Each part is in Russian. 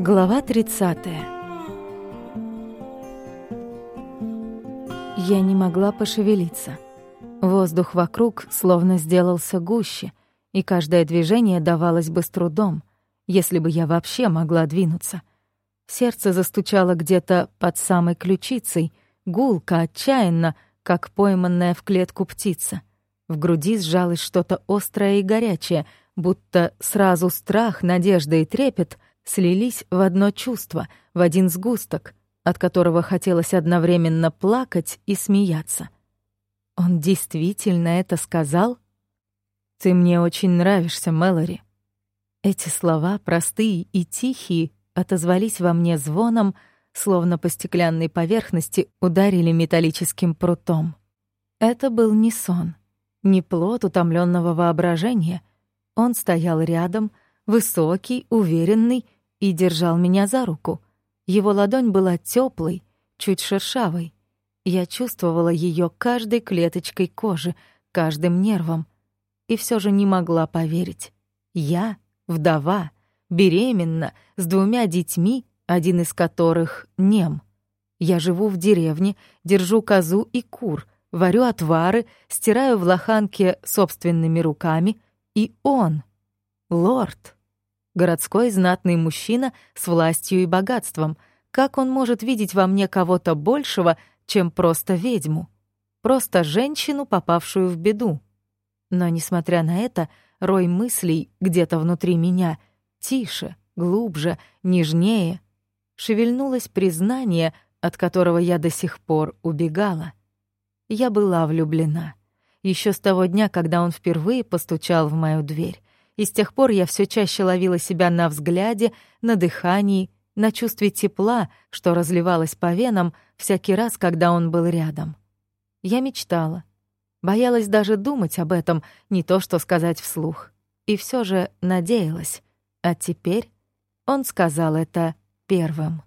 Глава 30. Я не могла пошевелиться. Воздух вокруг словно сделался гуще, и каждое движение давалось бы с трудом, если бы я вообще могла двинуться. Сердце застучало где-то под самой ключицей, гулко, отчаянно, как пойманная в клетку птица. В груди сжалось что-то острое и горячее, будто сразу страх, надежда и трепет — слились в одно чувство, в один сгусток, от которого хотелось одновременно плакать и смеяться. Он действительно это сказал? «Ты мне очень нравишься, Мэлори». Эти слова, простые и тихие, отозвались во мне звоном, словно по стеклянной поверхности ударили металлическим прутом. Это был не сон, не плод утомленного воображения. Он стоял рядом, высокий, уверенный и держал меня за руку. Его ладонь была теплой, чуть шершавой. Я чувствовала ее каждой клеточкой кожи, каждым нервом. И все же не могла поверить. Я — вдова, беременна, с двумя детьми, один из которых — нем. Я живу в деревне, держу козу и кур, варю отвары, стираю в лоханке собственными руками. И он — лорд. Городской знатный мужчина с властью и богатством. Как он может видеть во мне кого-то большего, чем просто ведьму? Просто женщину, попавшую в беду. Но, несмотря на это, рой мыслей где-то внутри меня тише, глубже, нежнее. Шевельнулось признание, от которого я до сих пор убегала. Я была влюблена. Еще с того дня, когда он впервые постучал в мою дверь и с тех пор я все чаще ловила себя на взгляде, на дыхании, на чувстве тепла, что разливалось по венам всякий раз, когда он был рядом. Я мечтала. Боялась даже думать об этом, не то что сказать вслух. И все же надеялась. А теперь он сказал это первым.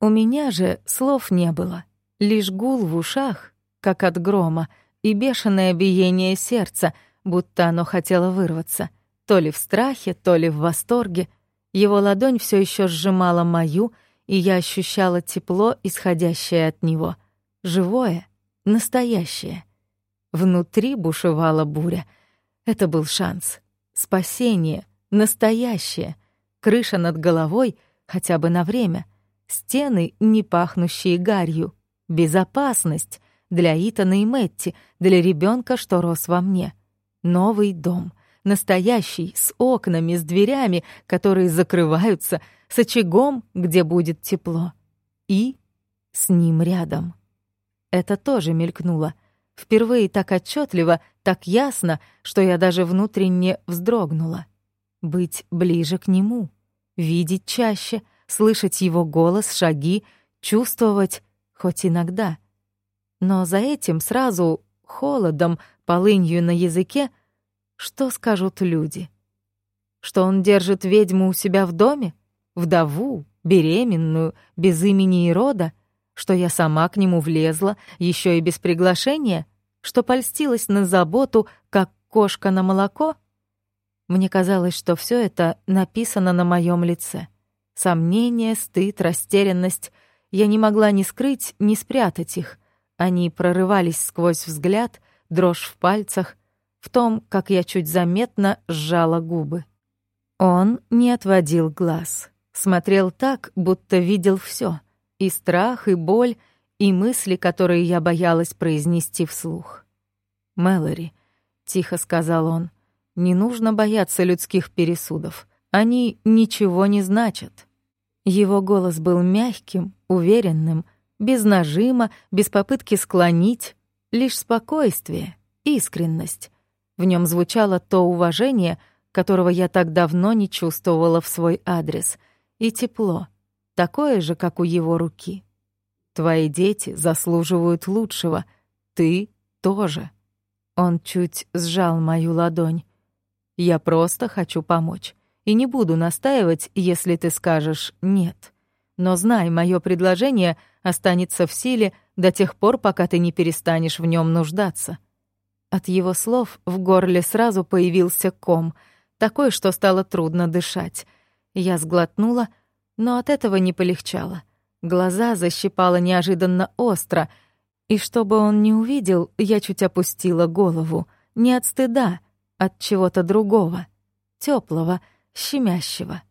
У меня же слов не было. Лишь гул в ушах, как от грома, и бешеное биение сердца, будто оно хотело вырваться — то ли в страхе, то ли в восторге. Его ладонь все еще сжимала мою, и я ощущала тепло, исходящее от него. Живое, настоящее. Внутри бушевала буря. Это был шанс. Спасение, настоящее. Крыша над головой, хотя бы на время. Стены, не пахнущие гарью. Безопасность для Итана и Мэтти, для ребенка, что рос во мне. Новый дом — Настоящий, с окнами, с дверями, которые закрываются, с очагом, где будет тепло. И с ним рядом. Это тоже мелькнуло. Впервые так отчетливо, так ясно, что я даже внутренне вздрогнула. Быть ближе к нему, видеть чаще, слышать его голос, шаги, чувствовать хоть иногда. Но за этим сразу холодом, полынью на языке — что скажут люди? Что он держит ведьму у себя в доме? Вдову, беременную, без имени и рода? Что я сама к нему влезла, еще и без приглашения? Что польстилась на заботу, как кошка на молоко? Мне казалось, что все это написано на моем лице. Сомнение, стыд, растерянность. Я не могла ни скрыть, ни спрятать их. Они прорывались сквозь взгляд, дрожь в пальцах — в том, как я чуть заметно сжала губы. Он не отводил глаз. Смотрел так, будто видел все: И страх, и боль, и мысли, которые я боялась произнести вслух. «Мэлори», — тихо сказал он, — «не нужно бояться людских пересудов. Они ничего не значат». Его голос был мягким, уверенным, без нажима, без попытки склонить, лишь спокойствие, искренность, в нем звучало то уважение, которого я так давно не чувствовала в свой адрес, и тепло, такое же, как у его руки. Твои дети заслуживают лучшего, ты тоже. Он чуть сжал мою ладонь. Я просто хочу помочь. И не буду настаивать, если ты скажешь «нет». Но знай, мое предложение останется в силе до тех пор, пока ты не перестанешь в нем нуждаться. От его слов в горле сразу появился ком, такой, что стало трудно дышать. Я сглотнула, Но от этого не полегчало. Глаза защипало неожиданно остро, и чтобы он не увидел, я чуть опустила голову. Не от стыда, от чего-то другого, теплого, щемящего.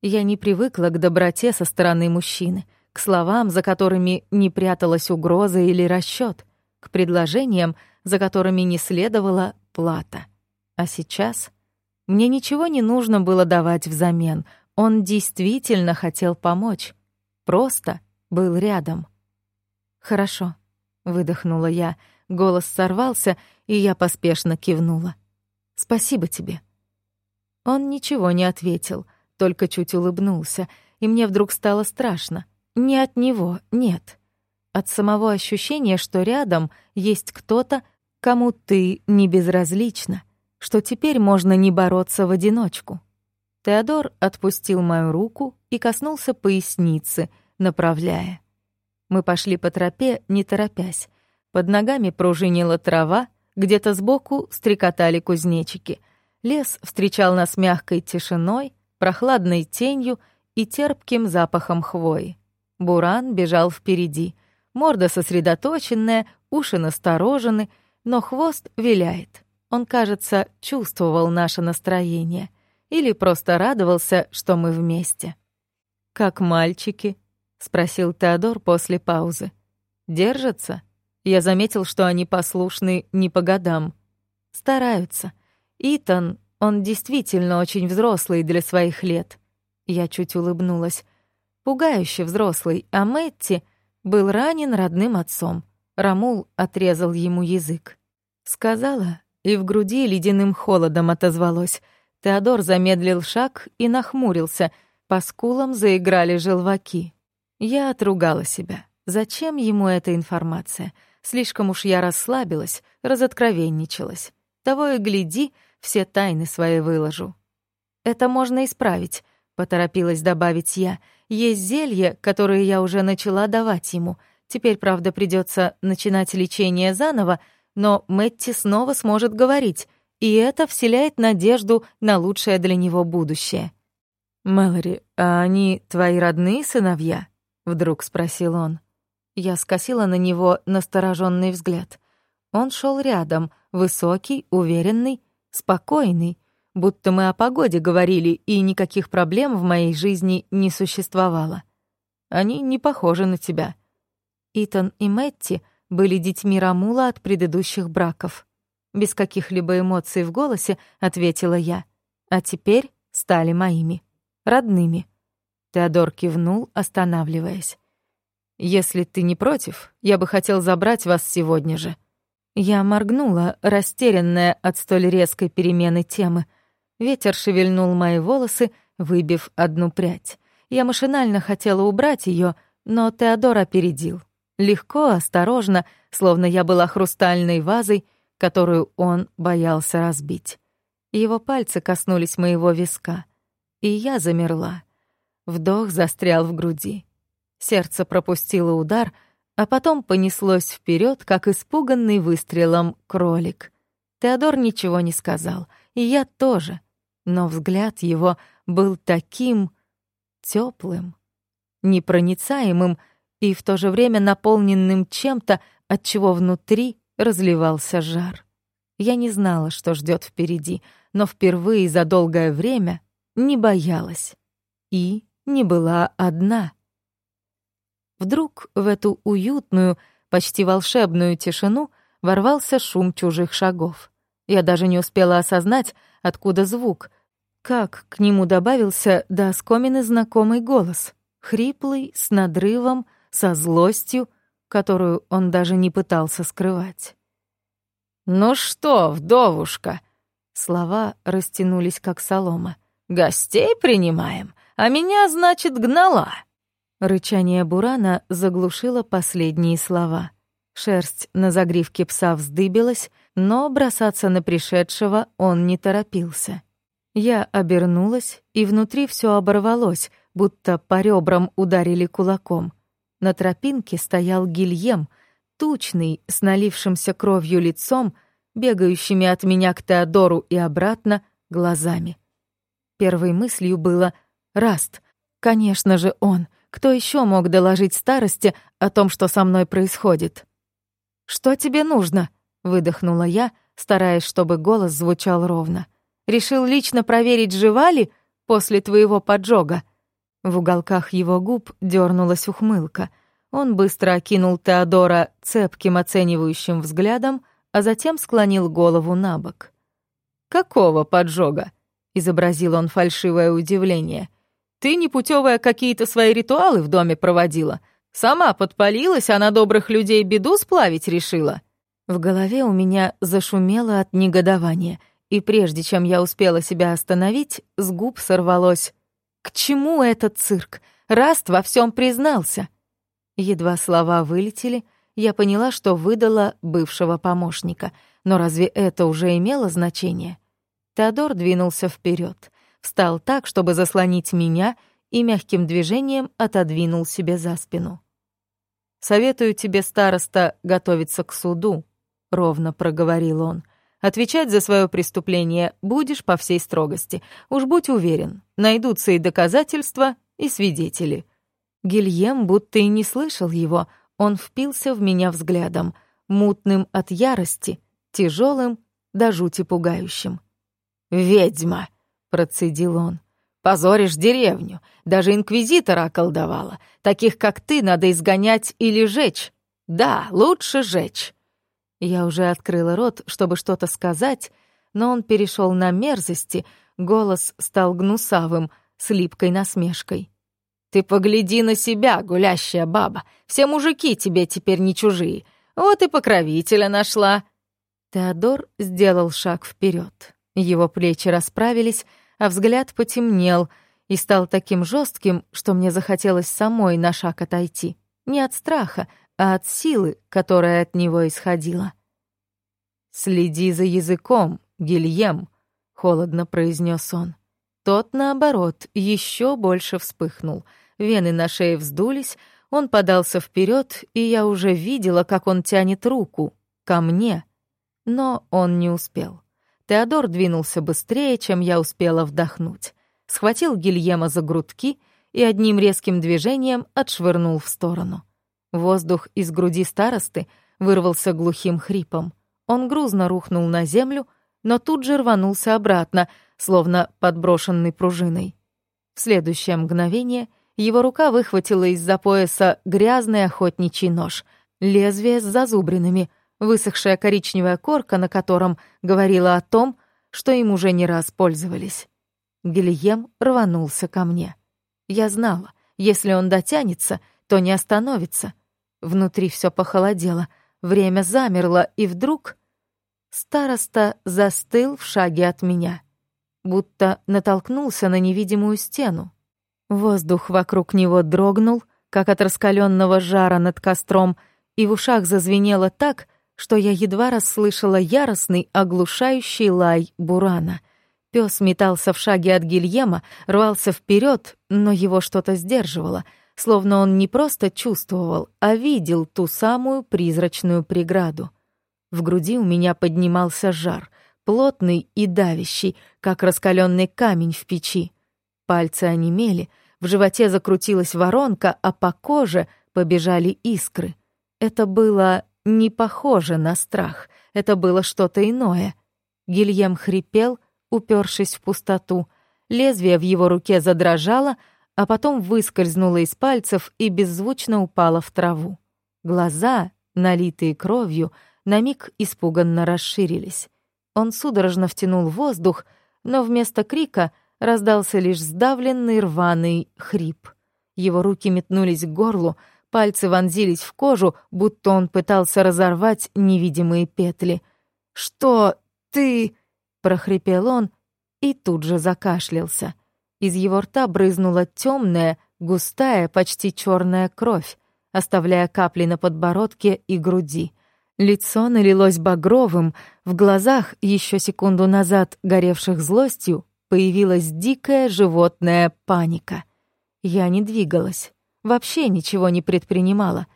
Я не привыкла к доброте со стороны мужчины, к словам, за которыми не пряталась угроза или расчёт, к предложениям, за которыми не следовала плата. А сейчас мне ничего не нужно было давать взамен. Он действительно хотел помочь. Просто был рядом. «Хорошо», — выдохнула я. Голос сорвался, и я поспешно кивнула. «Спасибо тебе». Он ничего не ответил, только чуть улыбнулся, и мне вдруг стало страшно. Не от него, нет. От самого ощущения, что рядом есть кто-то, кому ты не безразлична, что теперь можно не бороться в одиночку. Теодор отпустил мою руку и коснулся поясницы, направляя. Мы пошли по тропе, не торопясь. Под ногами пружинила трава, где-то сбоку стрекотали кузнечики. Лес встречал нас мягкой тишиной, прохладной тенью и терпким запахом хвои. Буран бежал впереди. Морда сосредоточенная, уши насторожены, но хвост виляет. Он, кажется, чувствовал наше настроение или просто радовался, что мы вместе. «Как мальчики?» — спросил Теодор после паузы. «Держатся?» Я заметил, что они послушны не по годам. Стараются. Итан, он действительно очень взрослый для своих лет. Я чуть улыбнулась. Пугающе взрослый, а Мэтти был ранен родным отцом. Рамул отрезал ему язык. Сказала, и в груди ледяным холодом отозвалось. Теодор замедлил шаг и нахмурился. По скулам заиграли желваки. Я отругала себя. Зачем ему эта информация? Слишком уж я расслабилась, разоткровенничалась. Того и гляди, все тайны свои выложу. «Это можно исправить», — поторопилась добавить я. «Есть зелье, которое я уже начала давать ему. Теперь, правда, придется начинать лечение заново, но Мэтти снова сможет говорить, и это вселяет надежду на лучшее для него будущее». «Мэлори, а они твои родные сыновья?» — вдруг спросил он. Я скосила на него настороженный взгляд. Он шел рядом, высокий, уверенный, спокойный, будто мы о погоде говорили, и никаких проблем в моей жизни не существовало. Они не похожи на тебя. Итан и Мэтти были детьми Рамула от предыдущих браков. Без каких-либо эмоций в голосе ответила я. А теперь стали моими. Родными. Теодор кивнул, останавливаясь. Если ты не против, я бы хотел забрать вас сегодня же». Я моргнула, растерянная от столь резкой перемены темы. Ветер шевельнул мои волосы, выбив одну прядь. Я машинально хотела убрать ее, но Теодор опередил. Легко, осторожно, словно я была хрустальной вазой, которую он боялся разбить. Его пальцы коснулись моего виска, и я замерла. Вдох застрял в груди. Сердце пропустило удар, а потом понеслось вперед, как испуганный выстрелом кролик. Теодор ничего не сказал, и я тоже, но взгляд его был таким теплым, непроницаемым и в то же время наполненным чем-то, от чего внутри разливался жар. Я не знала, что ждет впереди, но впервые за долгое время не боялась и не была одна. Вдруг в эту уютную, почти волшебную тишину ворвался шум чужих шагов. Я даже не успела осознать, откуда звук, как к нему добавился до оскомины знакомый голос, хриплый, с надрывом, со злостью, которую он даже не пытался скрывать. «Ну что, вдовушка?» Слова растянулись, как солома. «Гостей принимаем, а меня, значит, гнала». Рычание Бурана заглушило последние слова. Шерсть на загривке пса вздыбилась, но бросаться на пришедшего он не торопился. Я обернулась, и внутри все оборвалось, будто по ребрам ударили кулаком. На тропинке стоял Гильем, тучный, с налившимся кровью лицом, бегающими от меня к Теодору и обратно глазами. Первой мыслью было «Раст», Конечно же, он. Кто еще мог доложить старости о том, что со мной происходит? «Что тебе нужно?» — выдохнула я, стараясь, чтобы голос звучал ровно. «Решил лично проверить, жива ли после твоего поджога?» В уголках его губ дернулась ухмылка. Он быстро окинул Теодора цепким оценивающим взглядом, а затем склонил голову на бок. «Какого поджога?» — изобразил он фальшивое удивление. «Ты непутевая какие-то свои ритуалы в доме проводила. Сама подпалилась, а на добрых людей беду сплавить решила». В голове у меня зашумело от негодования, и прежде чем я успела себя остановить, с губ сорвалось «К чему этот цирк? Раст во всем признался». Едва слова вылетели, я поняла, что выдала бывшего помощника. Но разве это уже имело значение? Теодор двинулся вперед, встал так, чтобы заслонить меня, и мягким движением отодвинул себе за спину. «Советую тебе, староста, готовиться к суду», — ровно проговорил он. «Отвечать за свое преступление будешь по всей строгости. Уж будь уверен, найдутся и доказательства, и свидетели». Гильем будто и не слышал его, он впился в меня взглядом, мутным от ярости, тяжелым, до жути пугающим. «Ведьма!» — процедил он. «Позоришь деревню. Даже инквизитора околдовала. Таких, как ты, надо изгонять или жечь. Да, лучше жечь». Я уже открыла рот, чтобы что-то сказать, но он перешел на мерзости, голос стал гнусавым, с липкой насмешкой. «Ты погляди на себя, гулящая баба. Все мужики тебе теперь не чужие. Вот и покровителя нашла». Теодор сделал шаг вперед. Его плечи расправились, а взгляд потемнел и стал таким жестким, что мне захотелось самой на шаг отойти. Не от страха, а от силы, которая от него исходила. «Следи за языком, Гильем», — холодно произнес он. Тот, наоборот, еще больше вспыхнул. Вены на шее вздулись, он подался вперед, и я уже видела, как он тянет руку ко мне. Но он не успел. Теодор двинулся быстрее, чем я успела вдохнуть. Схватил Гильема за грудки и одним резким движением отшвырнул в сторону. Воздух из груди старосты вырвался глухим хрипом. Он грузно рухнул на землю, но тут же рванулся обратно, словно подброшенный пружиной. В следующее мгновение его рука выхватила из-за пояса грязный охотничий нож, лезвие с зазубринами — Высохшая коричневая корка, на котором говорила о том, что им уже не раз пользовались. Гильем рванулся ко мне. Я знала, если он дотянется, то не остановится. Внутри все похолодело, время замерло, и вдруг... Староста застыл в шаге от меня, будто натолкнулся на невидимую стену. Воздух вокруг него дрогнул, как от раскаленного жара над костром, и в ушах зазвенело так, что я едва расслышала яростный, оглушающий лай Бурана. Пес метался в шаге от Гильема, рвался вперед, но его что-то сдерживало, словно он не просто чувствовал, а видел ту самую призрачную преграду. В груди у меня поднимался жар, плотный и давящий, как раскаленный камень в печи. Пальцы онемели, в животе закрутилась воронка, а по коже побежали искры. Это было не похоже на страх. Это было что-то иное. Гильем хрипел, упершись в пустоту. Лезвие в его руке задрожало, а потом выскользнуло из пальцев и беззвучно упало в траву. Глаза, налитые кровью, на миг испуганно расширились. Он судорожно втянул воздух, но вместо крика раздался лишь сдавленный рваный хрип. Его руки метнулись к горлу, Пальцы вонзились в кожу, будто он пытался разорвать невидимые петли. «Что ты...» — прохрипел он и тут же закашлялся. Из его рта брызнула темная, густая, почти черная кровь, оставляя капли на подбородке и груди. Лицо налилось багровым, в глазах, еще секунду назад горевших злостью, появилась дикая животная паника. Я не двигалась вообще ничего не предпринимала.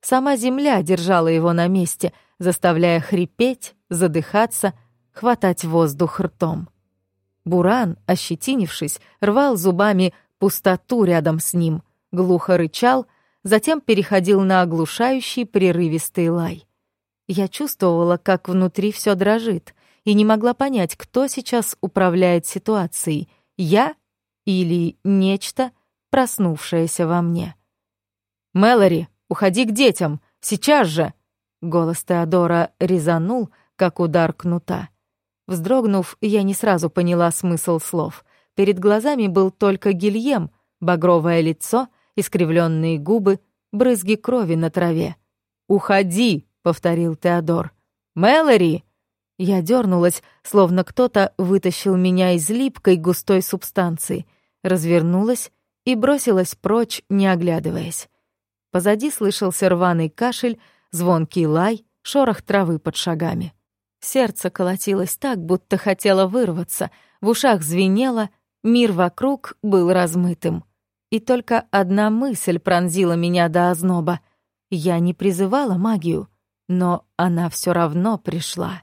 Сама земля держала его на месте, заставляя хрипеть, задыхаться, хватать воздух ртом. Буран, ощетинившись, рвал зубами пустоту рядом с ним, глухо рычал, затем переходил на оглушающий прерывистый лай. Я чувствовала, как внутри все дрожит, и не могла понять, кто сейчас управляет ситуацией, я или нечто, проснувшееся во мне. «Мэлори, уходи к детям! Сейчас же!» Голос Теодора резанул, как удар кнута. Вздрогнув, я не сразу поняла смысл слов. Перед глазами был только Гильем, багровое лицо, искривленные губы, брызги крови на траве. «Уходи!» — повторил Теодор. «Мэлори!» Я дернулась, словно кто-то вытащил меня из липкой густой субстанции, развернулась и бросилась прочь, не оглядываясь. Позади слышался рваный кашель, звонкий лай, шорох травы под шагами. Сердце колотилось так, будто хотело вырваться, в ушах звенело, мир вокруг был размытым. И только одна мысль пронзила меня до озноба. Я не призывала магию, но она все равно пришла.